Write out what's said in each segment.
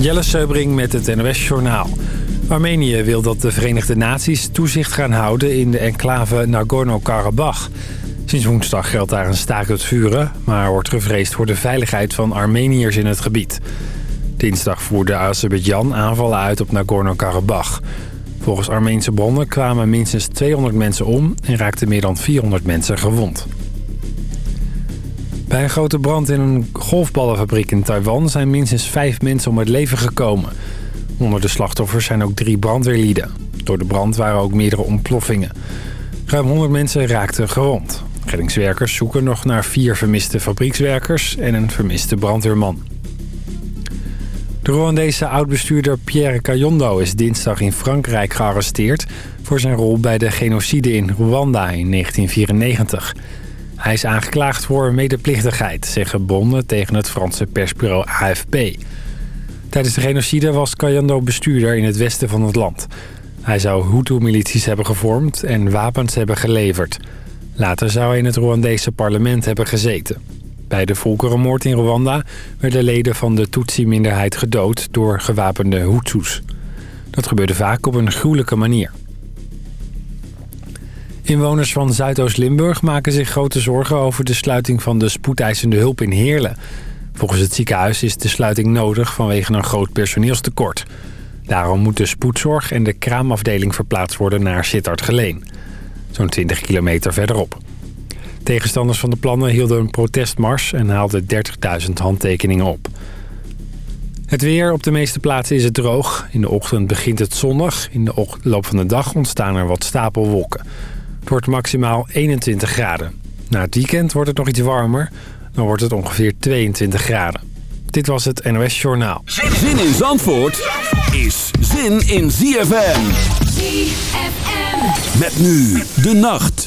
Jelle Seubring met het NOS Journaal. Armenië wil dat de Verenigde Naties toezicht gaan houden in de enclave Nagorno-Karabakh. Sinds woensdag geldt daar een staakt het vuren... maar wordt gevreesd voor de veiligheid van Armeniërs in het gebied. Dinsdag voerde Azerbeidzjan aanvallen uit op Nagorno-Karabakh. Volgens Armeense bronnen kwamen minstens 200 mensen om... en raakten meer dan 400 mensen gewond. Bij een grote brand in een golfballenfabriek in Taiwan... zijn minstens vijf mensen om het leven gekomen. Onder de slachtoffers zijn ook drie brandweerlieden. Door de brand waren ook meerdere ontploffingen. Ruim 100 mensen raakten gewond. Reddingswerkers zoeken nog naar vier vermiste fabriekswerkers... en een vermiste brandweerman. De Rwandese oud-bestuurder Pierre Kayondo is dinsdag in Frankrijk gearresteerd... voor zijn rol bij de genocide in Rwanda in 1994... Hij is aangeklaagd voor medeplichtigheid, zeggen bonden tegen het Franse persbureau AFP. Tijdens de genocide was Kayando bestuurder in het westen van het land. Hij zou Hutu-milities hebben gevormd en wapens hebben geleverd. Later zou hij in het Rwandese parlement hebben gezeten. Bij de volkerenmoord in Rwanda werden leden van de Tutsi-minderheid gedood door gewapende Hutus. Dat gebeurde vaak op een gruwelijke manier. Inwoners van Zuidoost-Limburg maken zich grote zorgen over de sluiting van de spoedeisende hulp in Heerlen. Volgens het ziekenhuis is de sluiting nodig vanwege een groot personeelstekort. Daarom moet de spoedzorg en de kraamafdeling verplaatst worden naar Sittard-Geleen. Zo'n 20 kilometer verderop. Tegenstanders van de plannen hielden een protestmars en haalden 30.000 handtekeningen op. Het weer op de meeste plaatsen is het droog. In de ochtend begint het zonnig. In de loop van de dag ontstaan er wat stapelwolken. Het wordt maximaal 21 graden. Na het weekend wordt het nog iets warmer. Dan wordt het ongeveer 22 graden. Dit was het NOS Journaal. Zin in Zandvoort is zin in ZFM. ZFM. Met nu de nacht.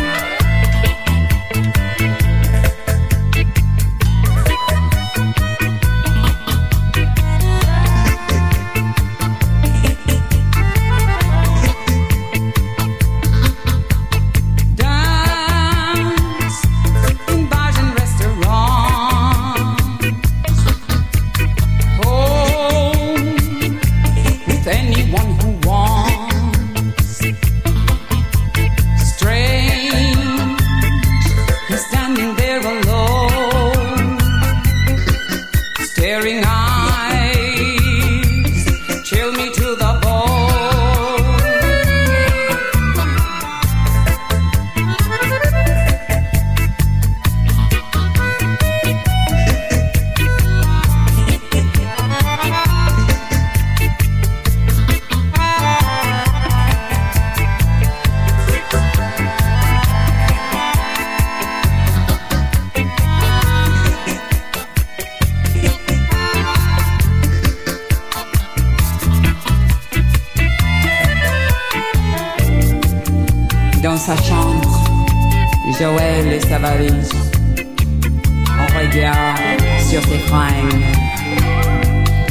sur tes fringues,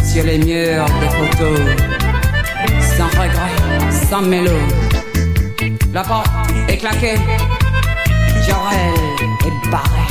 sur les murs des photos, sans regret, sans mélo. La porte est claquée, Jorel est barré.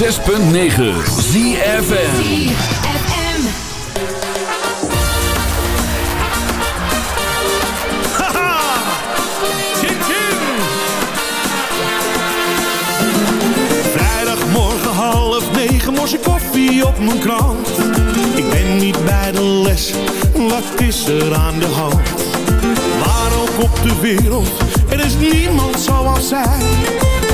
106.9 ZFN ik koffie op mijn krant. Ik ben niet bij de les, wat is er aan de hand? Waar ook op de wereld, er is niemand zoals zij.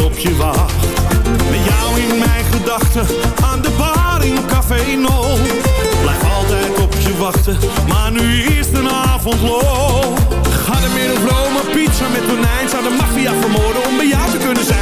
op je wacht. Met jou in mijn gedachten, aan de bar in Café No. Blijf altijd op je wachten, maar nu is de avond lo. Ga een middelvlomen pizza met tonijn, zou de maffia vermoorden om bij jou te kunnen zijn.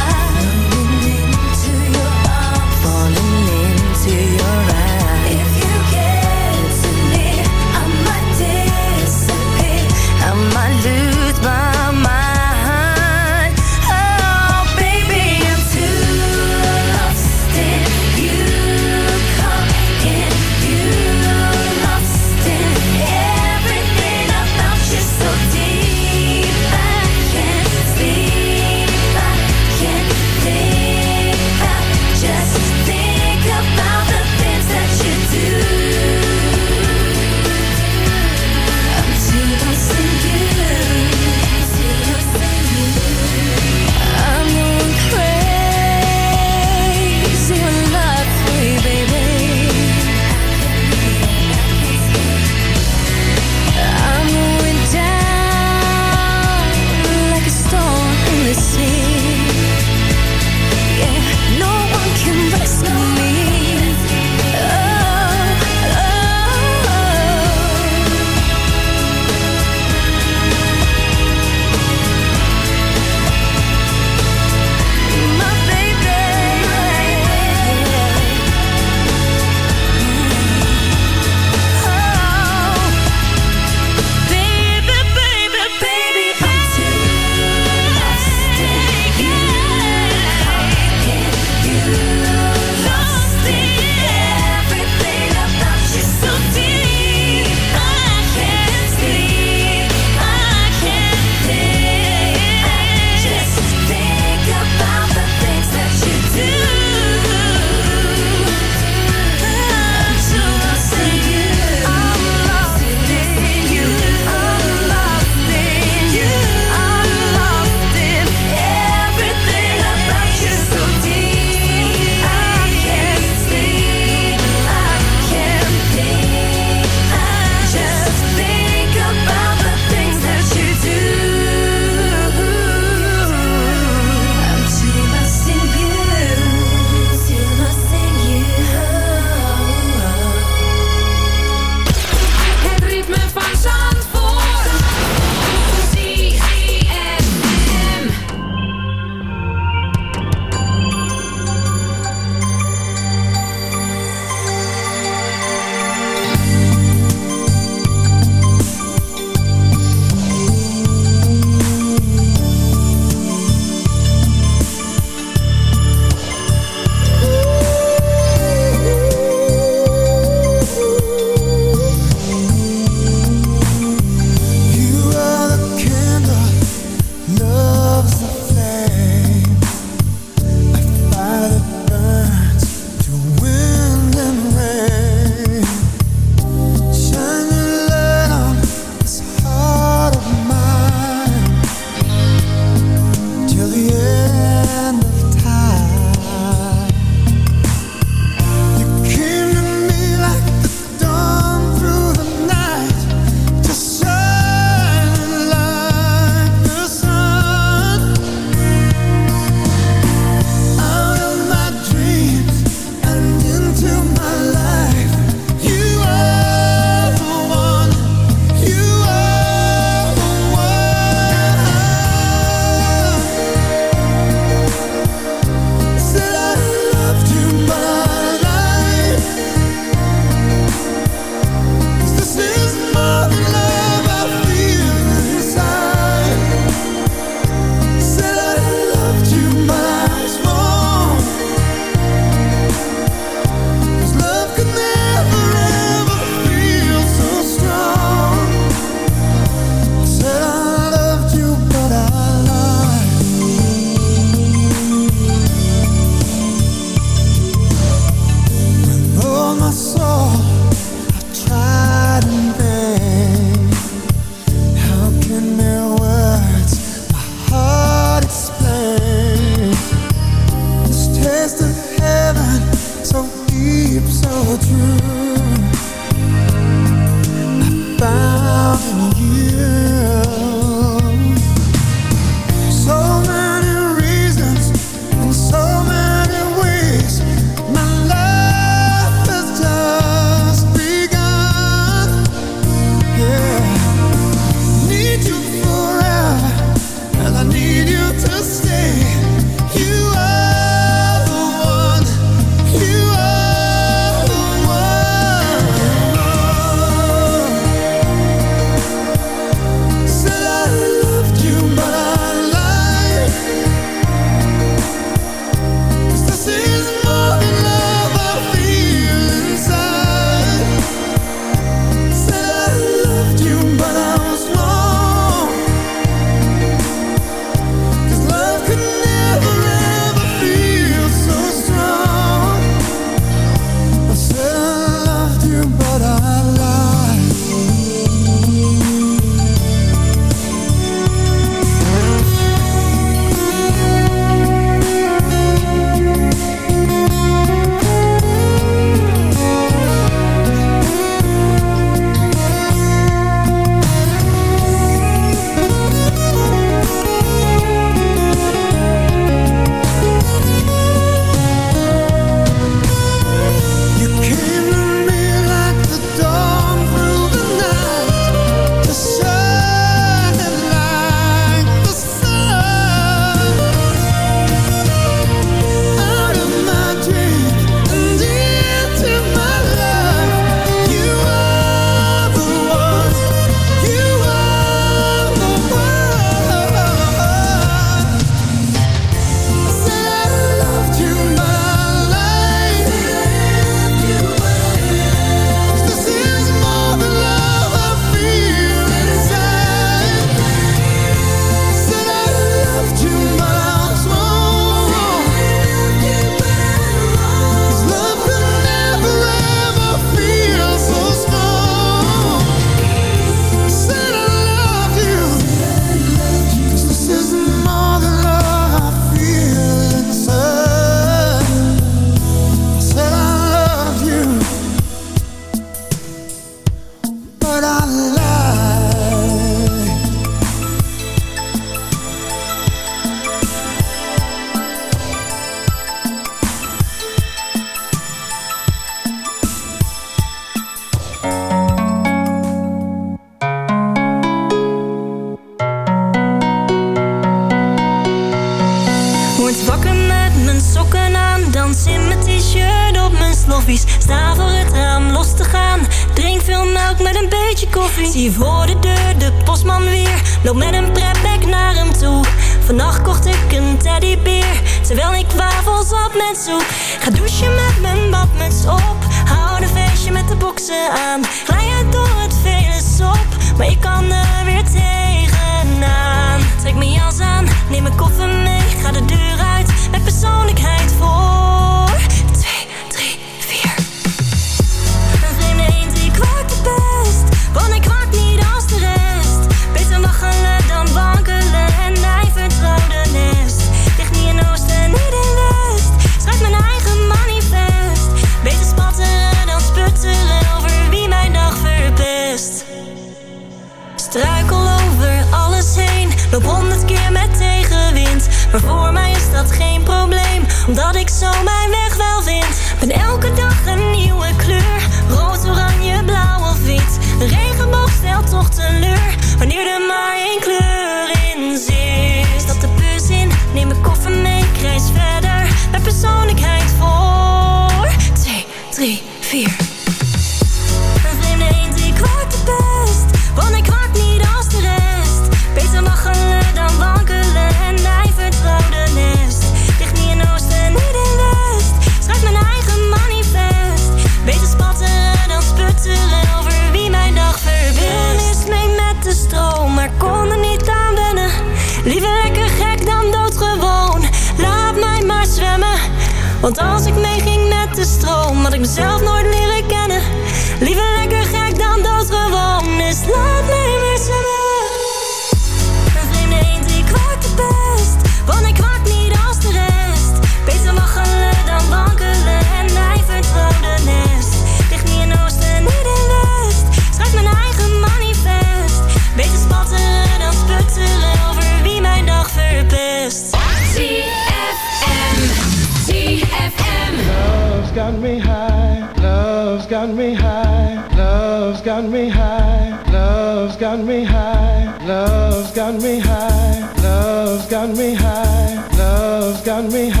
Love got me high, love's got me high, love's got me high.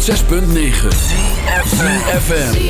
6.9. 106.9 FM.